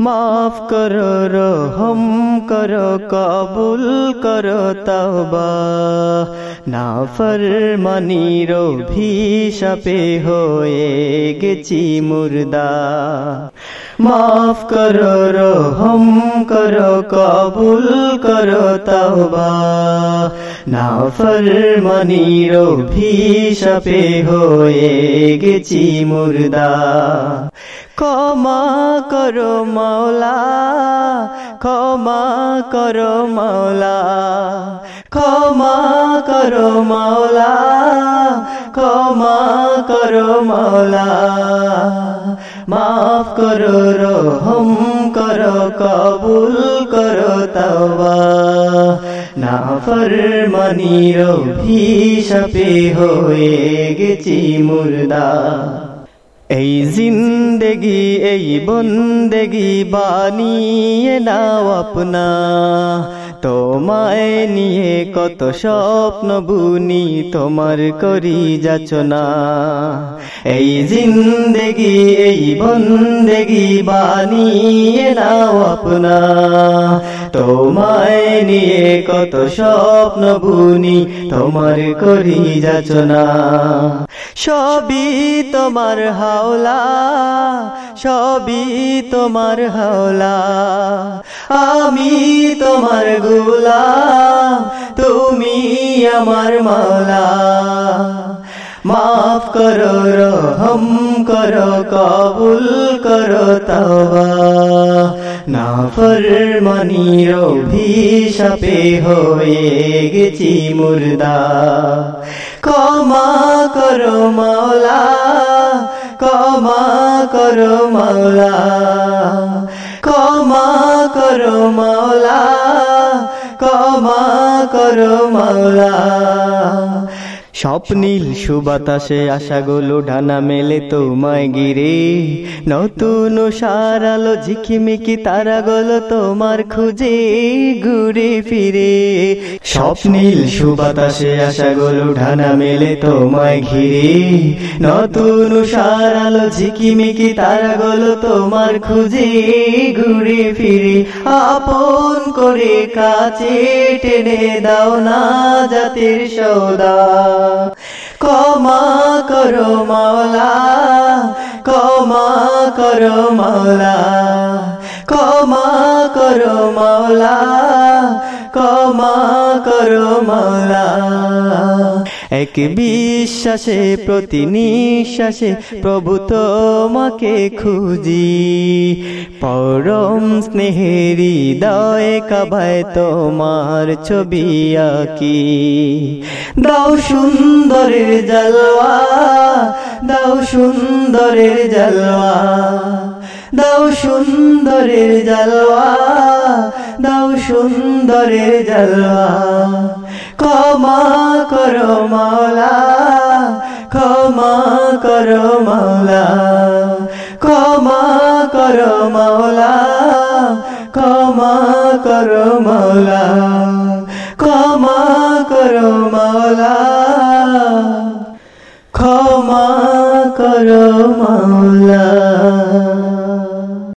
মাফ করো, রহম করো, কবুল করো, তওবা। না ফরমানির ভিশাপে হয়ে গেছি মুর্দা। মাফ করো, রহম করো, কবুল করো, তওবা। না ফরমানির ভিশাপে হয়ে গেছি মুর্দা। ক্ষমা করো মাওলা, ক্ষমা করো মাওলা, ক্ষমা করো মাওলা, ক্ষমা করো মাওলা। মাফ করো, রহম করো, কবুল করো, তওবা। না ফরমানির ভিশাপে হয়ে গেছি মুর্দা। এই জিন্দেগি, এই বন্দেগি বানিয়ে নাও আপনা। তোমায় নিয়ে কত স্বপ্ন বুনি, তোমার করি যাচ না এই জিন্দেগি, এই বন্দেগি বানিয়ে নাও আপনা। তোমায় নিয়ে কত স্বপ্ন বুনি, তোমার করি যাচ না সবই তোমার হাওলা, সবই তোমার হাওলা। আমি তোমারগুলা তুমি আমার মাওলা। মাফ করো, রহম করো, কবুল করো, তওবা। না ফরমানির ভিশাপে হয়ে গেছি মুর্দা। ক্ষমা করো মাওলা ক্ষমা করো মাওলা ক্ষমা করো মাওলা ক্ষমা করো মাওলা। স্বপ্নীল সুবাতাসে আশাগুলো ডানা মেলে তোমায় গিরে নতুন সারালো ঝিকিমিকি তারা তারাগুলো তোমার খুঁজে ঘুরে ফিরে। স্বপ্নীল সুবাতাসে আশা আশাগুলো ডানা মেলে তোমায় ঘিরে। নতুন সারালো ঝিকিমিকি তারা তারাগুলো তোমার খুঁজে ঘুরে ফিরে। আপন করে কাছে টেনে দাও না জাতির সৌদা। ক্ষমা করো মাওলা ক্ষমা করো মাওলা ক্ষমা করো মাওলা ক্ষমা করো মাওলা এক বিশ্বাসে প্রতি নিঃশ্বাসে প্রভু তোমাকে খুঁজি। পরম স্নেহের দয়ে কাবায় তোমার ছবি আঁকি। দাও সুন্দরের জলওয়া দাও সুন্দরের জলওয়া দাও সুন্দরের জলওয়া দাও সুন্দরের জলওয়া। ক্ষমা করো মাওলা ক্ষমা করো মাওলা ক্ষমা করো মাওলা ক্ষমা করো মাওলা ক্ষমা করো মাওলা ক্ষমা করো মাওলা